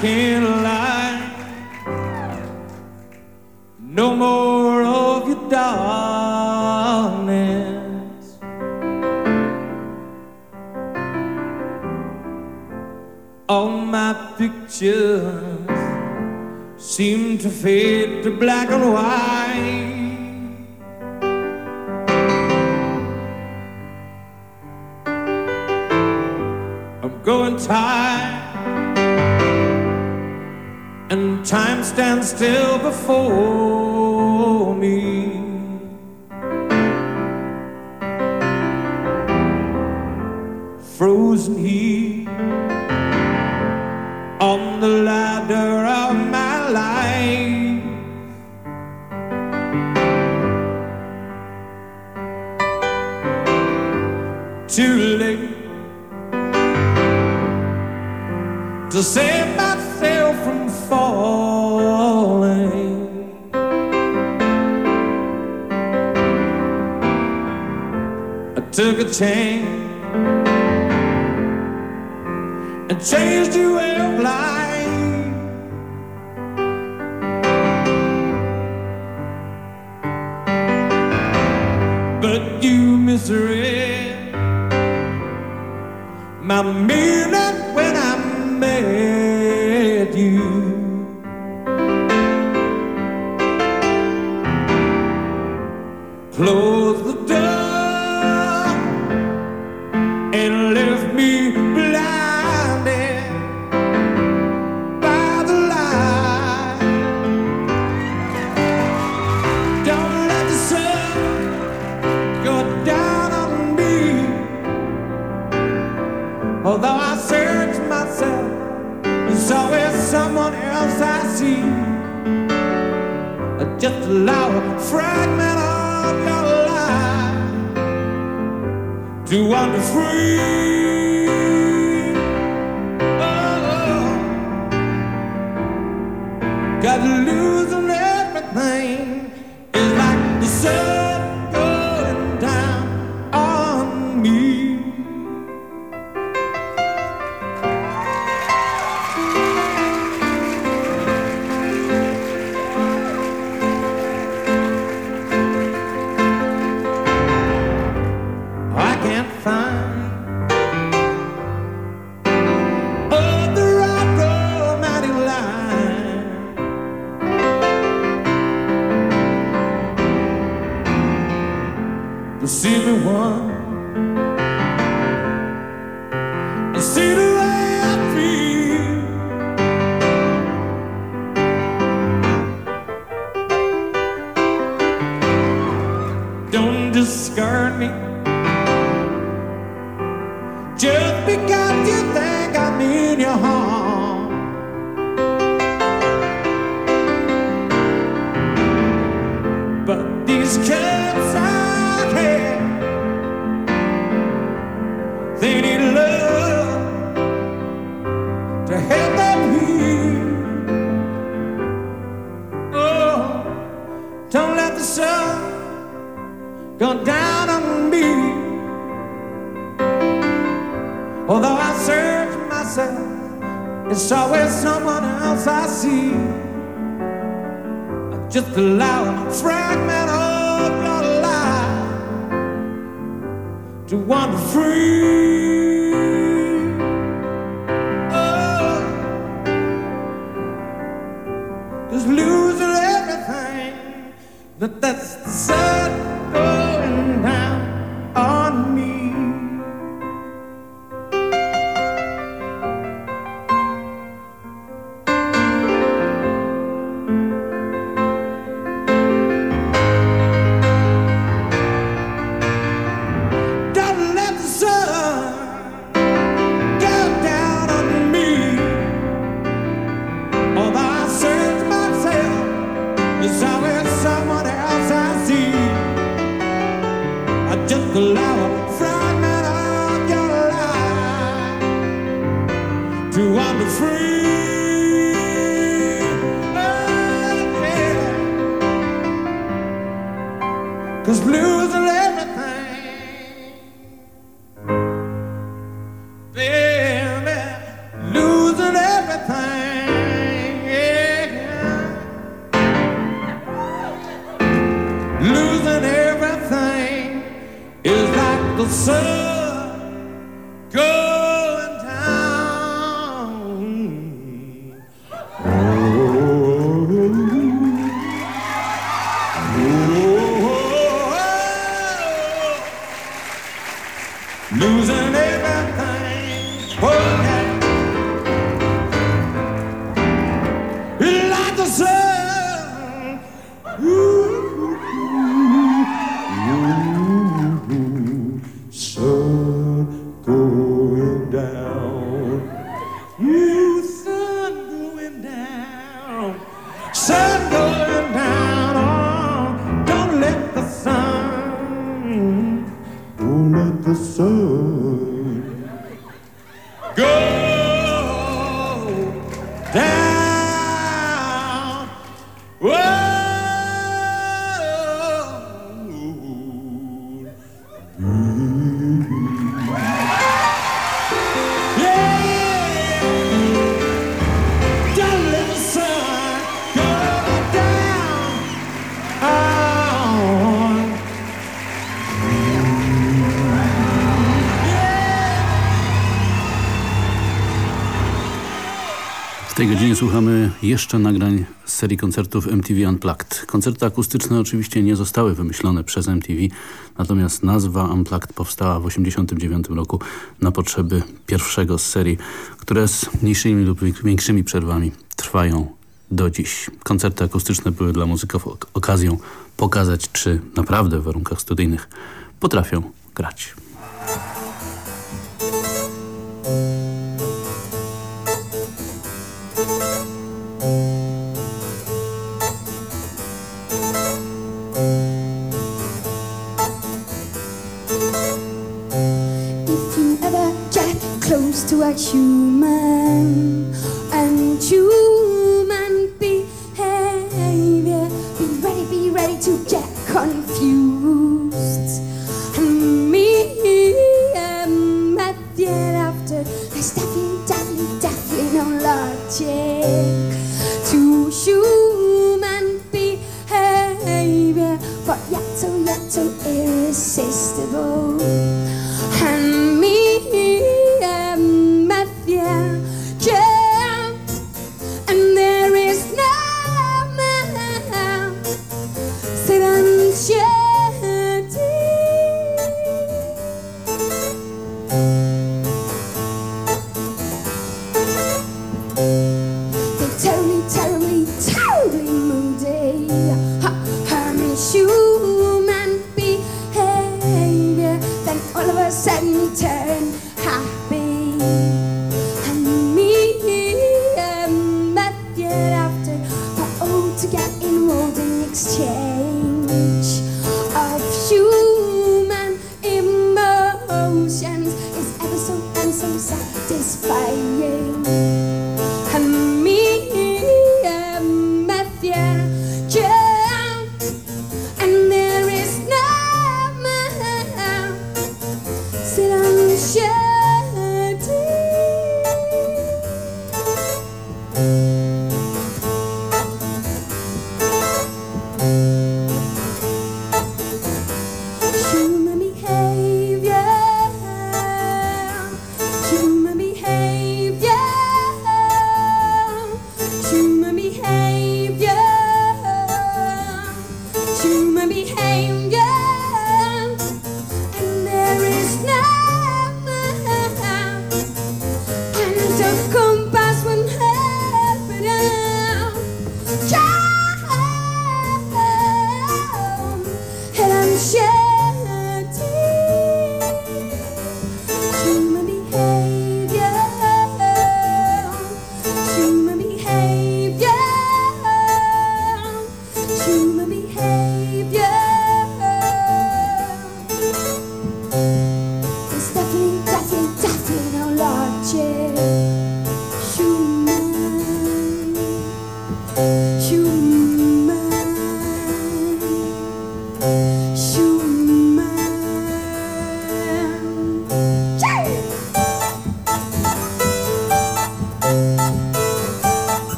can't lie. No more of your darkness. All my pictures seem to fade to black and white. stand still before. Just because you think I'm in your heart. Cause blues are tej godzinie słuchamy jeszcze nagrań z serii koncertów MTV Unplugged. Koncerty akustyczne oczywiście nie zostały wymyślone przez MTV, natomiast nazwa Unplugged powstała w 1989 roku na potrzeby pierwszego z serii, które z mniejszymi lub większymi przerwami trwają do dziś. Koncerty akustyczne były dla muzyków okazją pokazać, czy naprawdę w warunkach studyjnych potrafią grać. To a human and human behavior. Be ready, be ready to get confused. And me and Matthew after there's definitely, definitely, definitely no logic to human behavior, but yet so, yet so irresistible.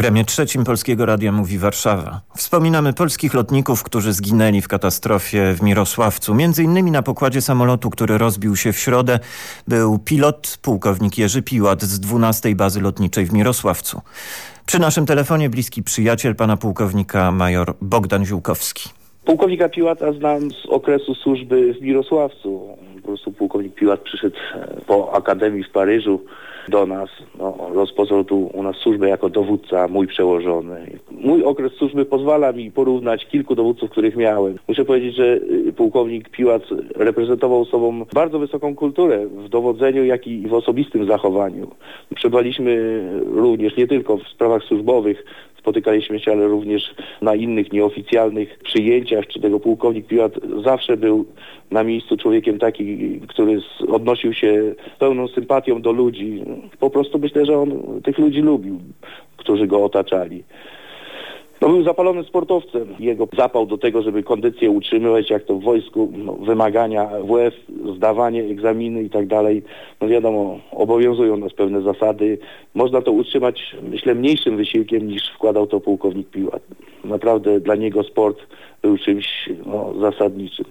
Programie trzecim Polskiego Radia Mówi Warszawa. Wspominamy polskich lotników, którzy zginęli w katastrofie w Mirosławcu. Między innymi na pokładzie samolotu, który rozbił się w środę, był pilot pułkownik Jerzy Piłat z 12 bazy lotniczej w Mirosławcu. Przy naszym telefonie bliski przyjaciel pana pułkownika major Bogdan Ziółkowski. Pułkownika Piłata znam z okresu służby w Mirosławcu. Po prostu pułkownik Piłat przyszedł po Akademii w Paryżu do nas. No, rozpoczął tu u nas służbę jako dowódca, mój przełożony. Mój okres służby pozwala mi porównać kilku dowódców, których miałem. Muszę powiedzieć, że y, pułkownik Piłat reprezentował sobą bardzo wysoką kulturę w dowodzeniu, jak i w osobistym zachowaniu. Przebywaliśmy również nie tylko w sprawach służbowych, spotykaliśmy się, ale również na innych nieoficjalnych przyjęciach, czy tego pułkownik Piłat zawsze był na miejscu człowiekiem taki, który odnosił się pełną sympatią do ludzi. Po prostu myślę, że on tych ludzi lubił, którzy go otaczali. No, był zapalonym sportowcem. Jego zapał do tego, żeby kondycję utrzymywać, jak to w wojsku, no, wymagania WF, zdawanie egzaminy i tak dalej. No wiadomo, obowiązują nas pewne zasady. Można to utrzymać, myślę, mniejszym wysiłkiem niż wkładał to pułkownik Piłat. Naprawdę dla niego sport był czymś no, zasadniczym.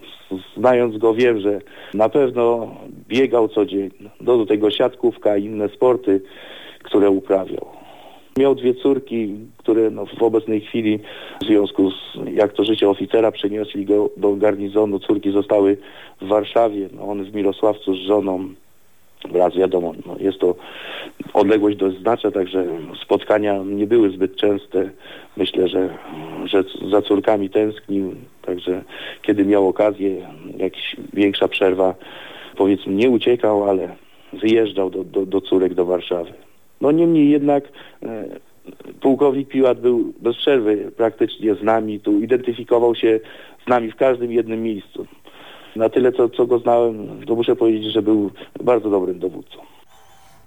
Znając go wiem, że na pewno biegał codziennie. Do tego siatkówka i inne sporty, które uprawiał. Miał dwie córki, które no, w obecnej chwili w związku z jak to życie oficera przenieśli go do garnizonu. Córki zostały w Warszawie, no, on w Mirosławcu z żoną. Wraz wiadomo, no, jest to odległość dość znaczna, także spotkania nie były zbyt częste. Myślę, że, że za córkami tęsknił, także kiedy miał okazję, jakaś większa przerwa, powiedzmy nie uciekał, ale wyjeżdżał do, do, do córek do Warszawy. No niemniej jednak e, pułkownik Piłat był bez przerwy praktycznie z nami, tu identyfikował się z nami w każdym jednym miejscu. Na tyle, co, co go znałem, to muszę powiedzieć, że był bardzo dobrym dowódcą.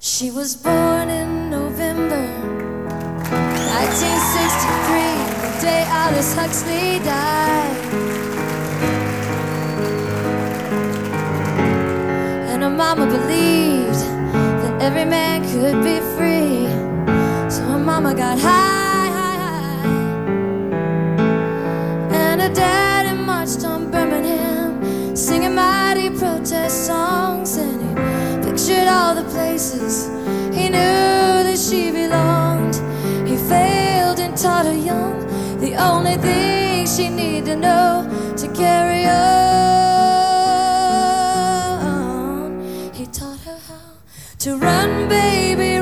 She was born in November 1963, the day Alice Huxley died. And her mama believed every man could be free. So her mama got high, high, high. And her daddy marched on Birmingham, singing mighty protest songs. And he pictured all the places he knew that she belonged. He failed and taught her young the only thing she needed to know to carry on. To run, baby,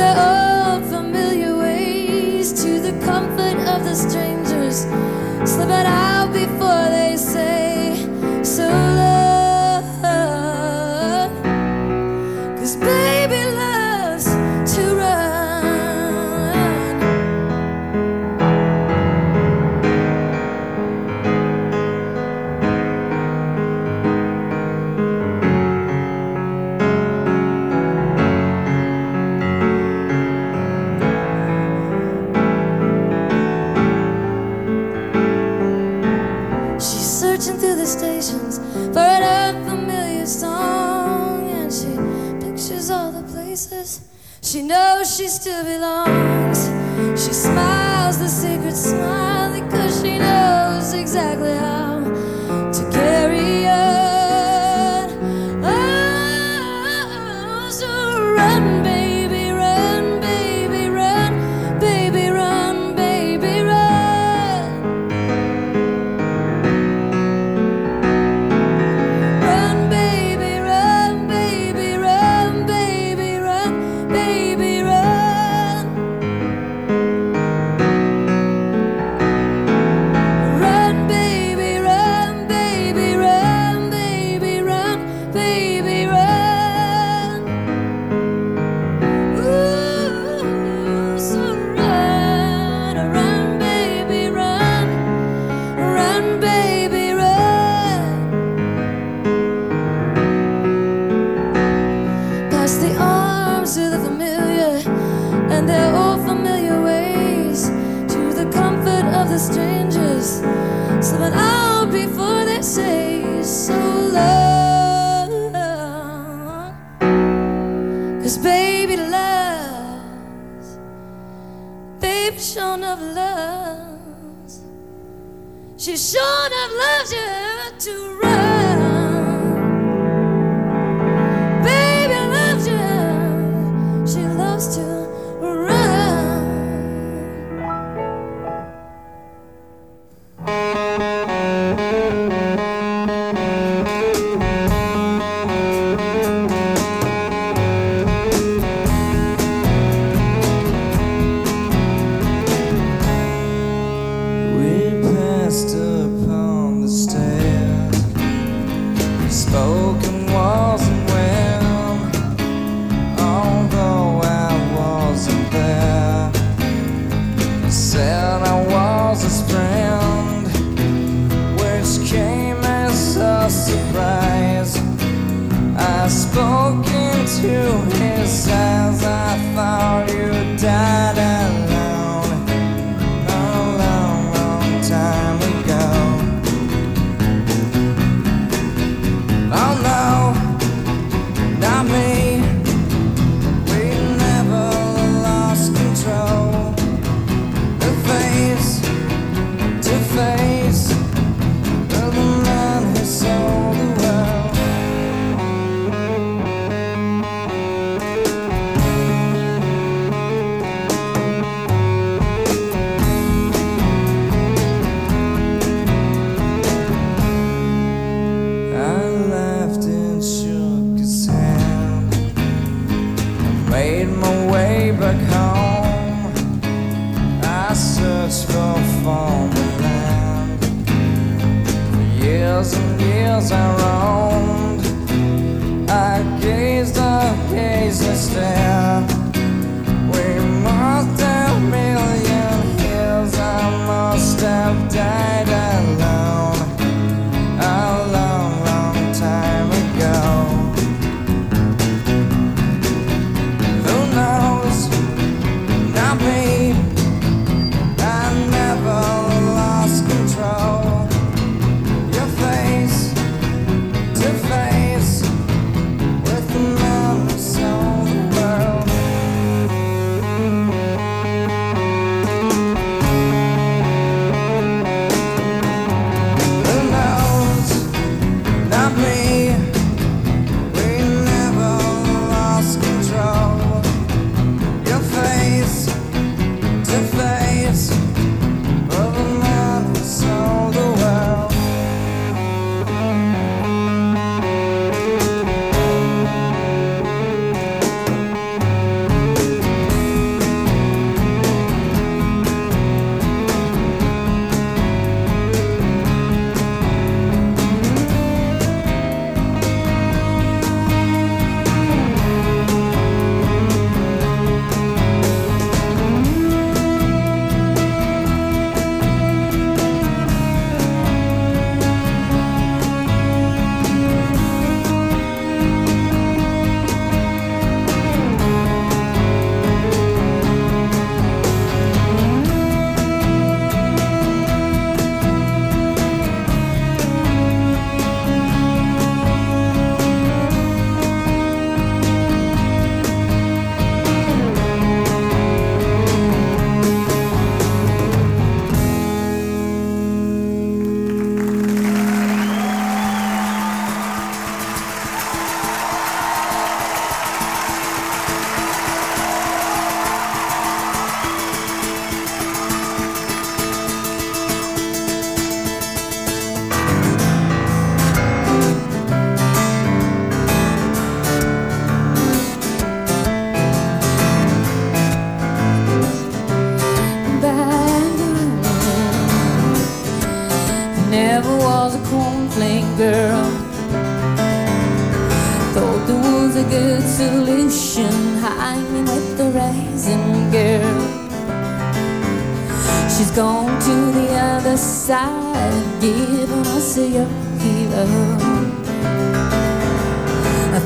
the old familiar ways to the comfort of the stranger slipping out before world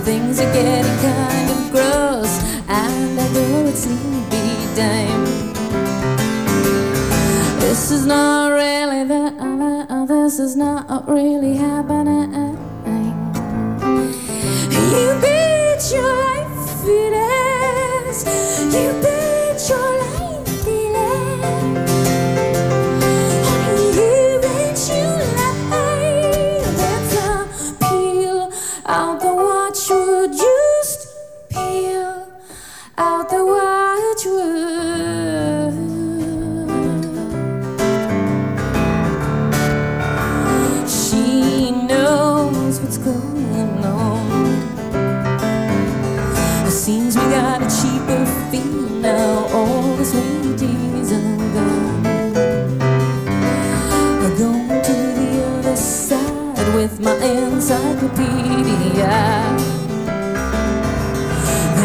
Things are getting kind of gross, and I know it's be time. This is not really the, other. this is not really happening.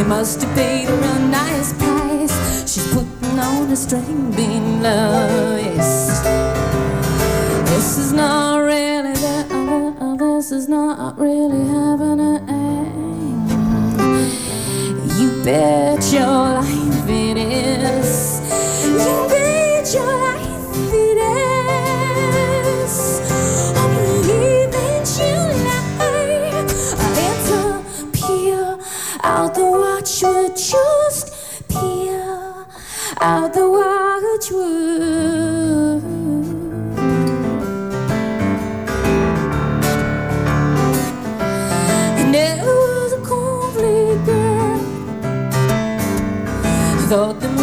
must have masturbator and nice price. She's putting on a string being nice. Yes. This is not really the, uh, this is not really having a end. You bet your life. thought the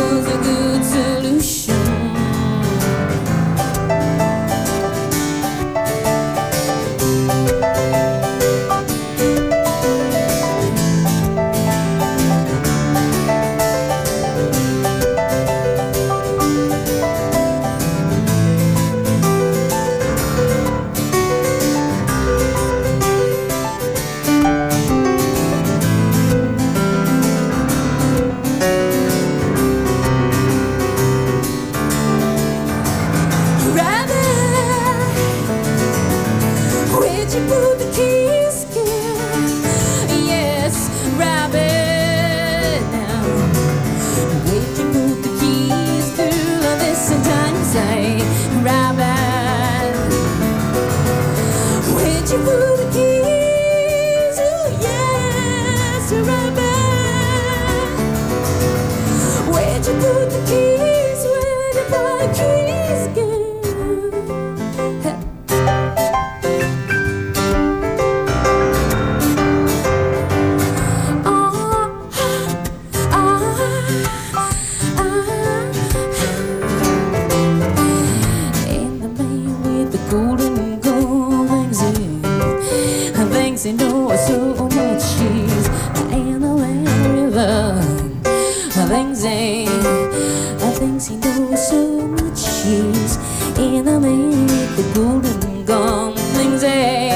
so much use in a make the golden gum things.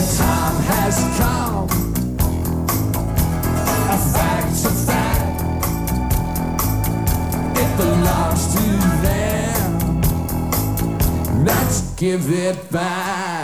the time has come. A fact a fact, it belongs to them. Let's give it back.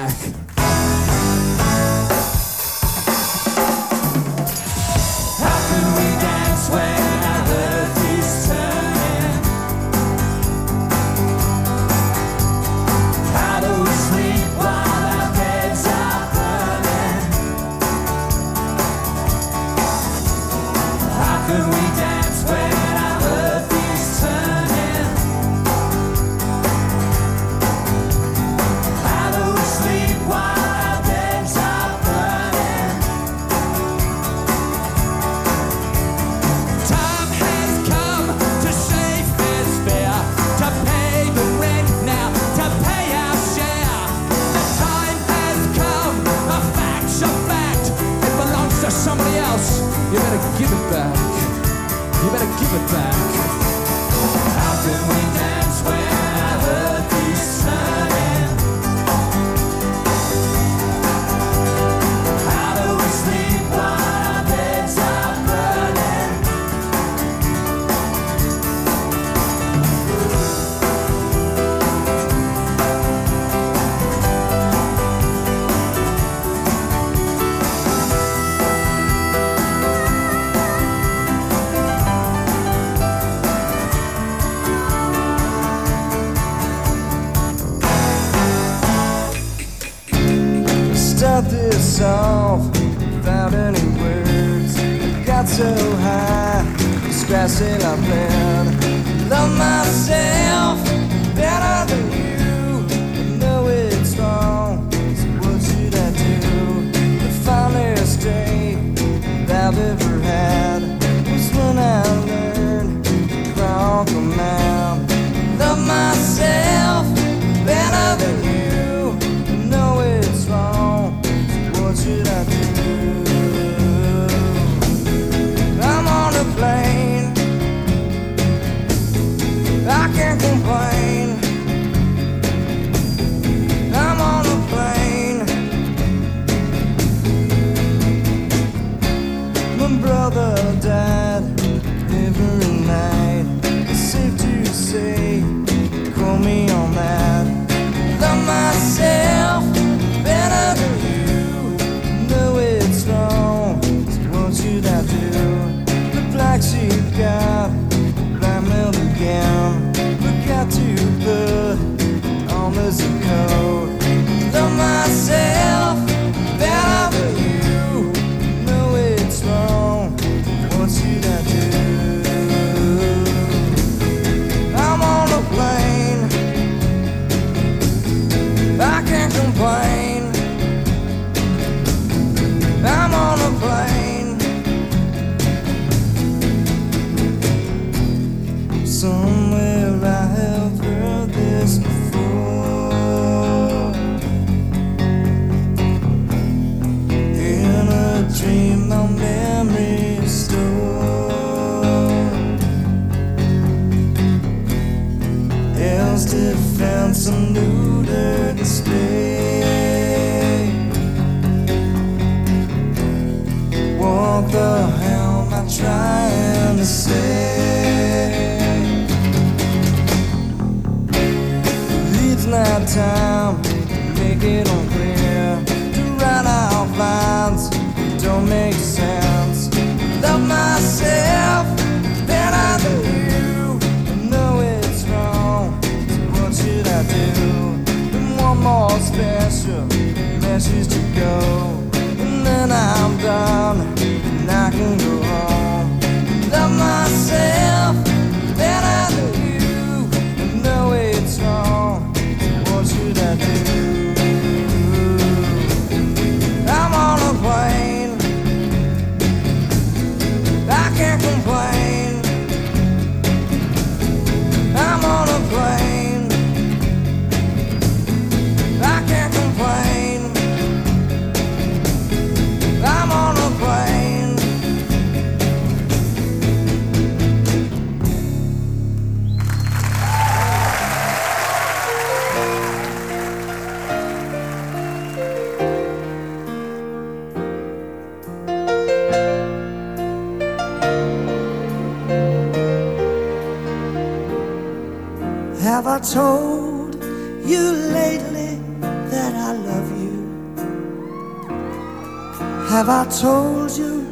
Have I told you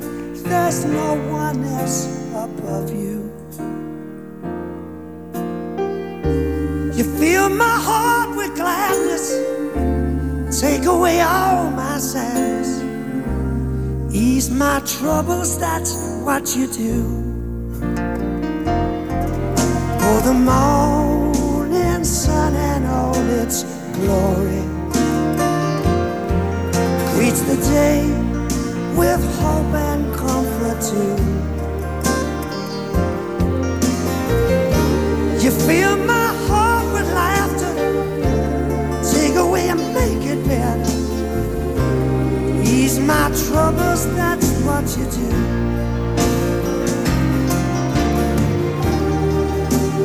there's no one else above you? You fill my heart with gladness, take away all my sadness, ease my troubles, that's what you do. For the morning sun and all its glory greets the day with hope and comfort too. You fill my heart with laughter, take away and make it better. Ease my troubles, that's what you do.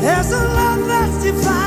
There's a love that's divine.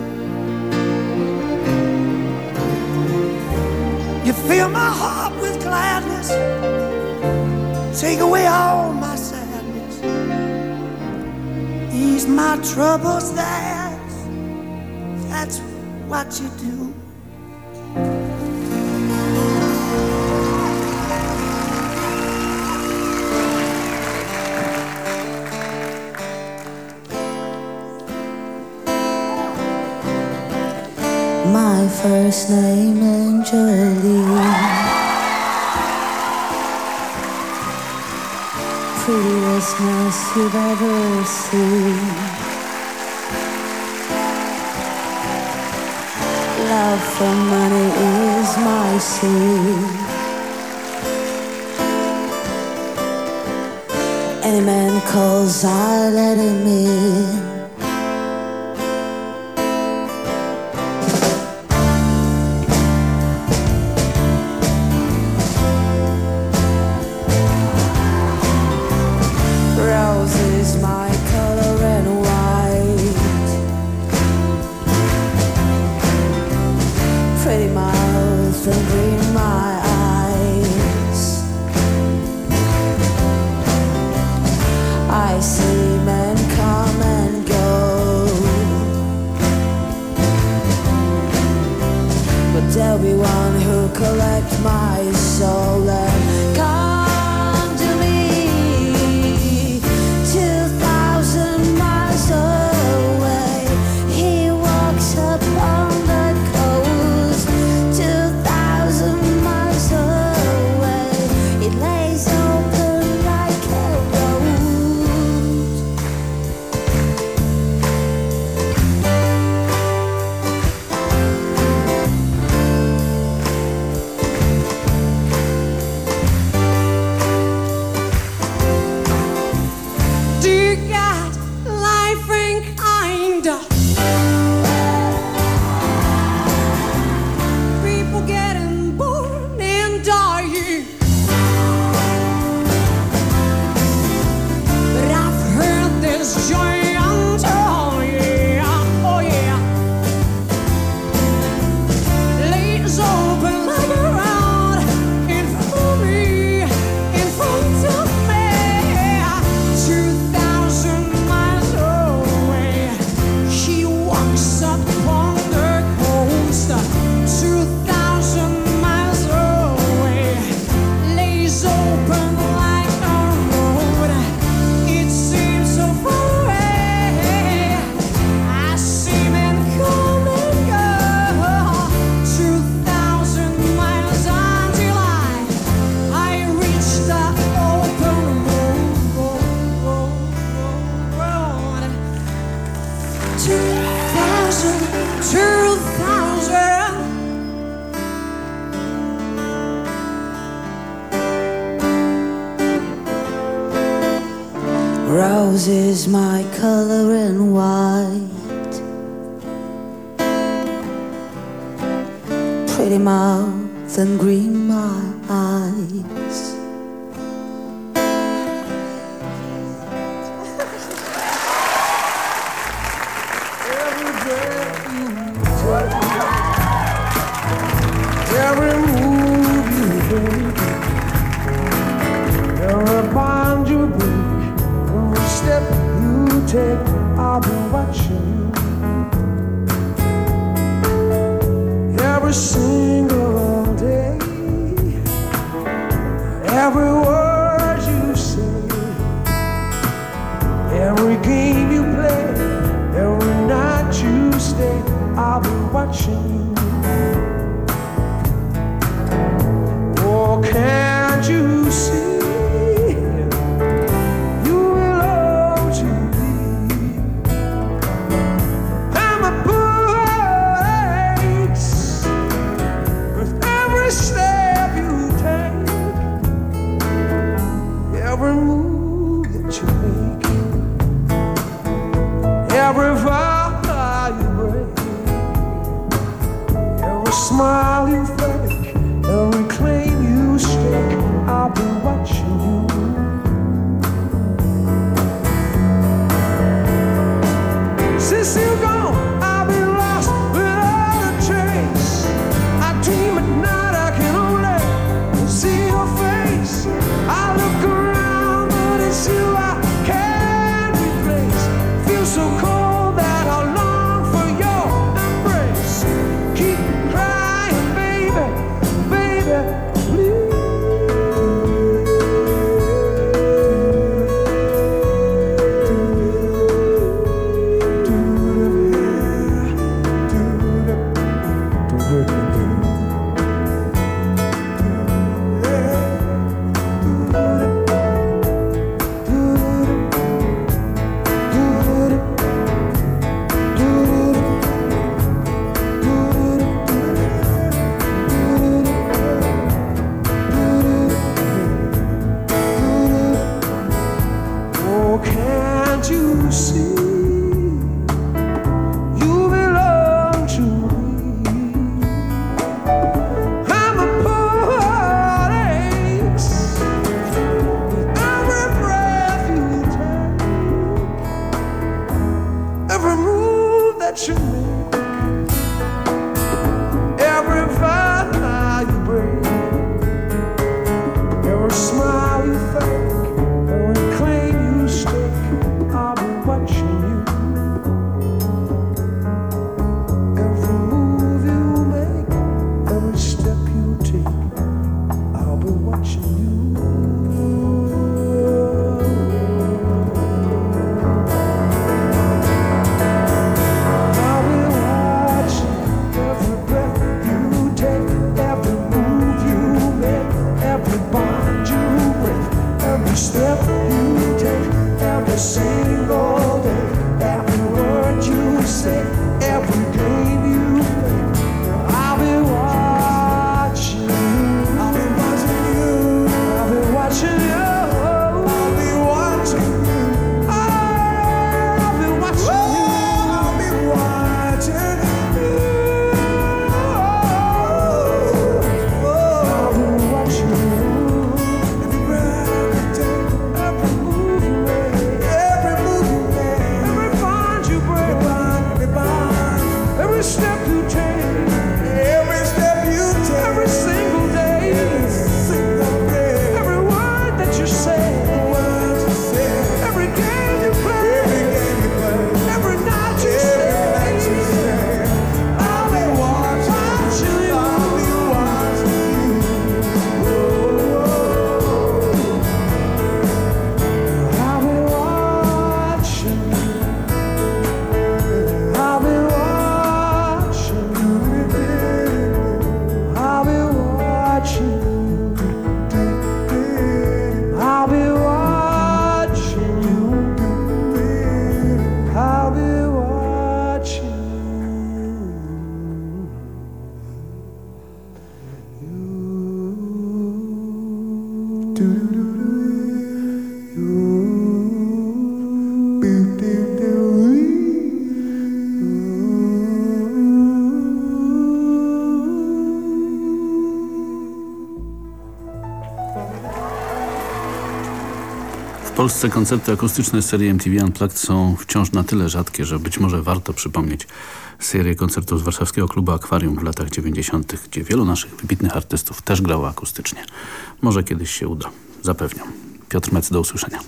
You fill my heart with gladness, take away all my sadness, ease my troubles. That's that's what you do. First name Angeline. Prettiest nurse you've ever seen. Love for money is my sin. Any man calls, I let him in. Be one who collect my soul and Rose is my color and white. Pretty mouth and green my eyes. do. do do Polsce koncerty akustyczne serii MTV Unplugged są wciąż na tyle rzadkie, że być może warto przypomnieć serię koncertów z warszawskiego klubu Akwarium w latach 90., gdzie wielu naszych wybitnych artystów też grało akustycznie. Może kiedyś się uda. Zapewniam. Piotr Mec, do usłyszenia.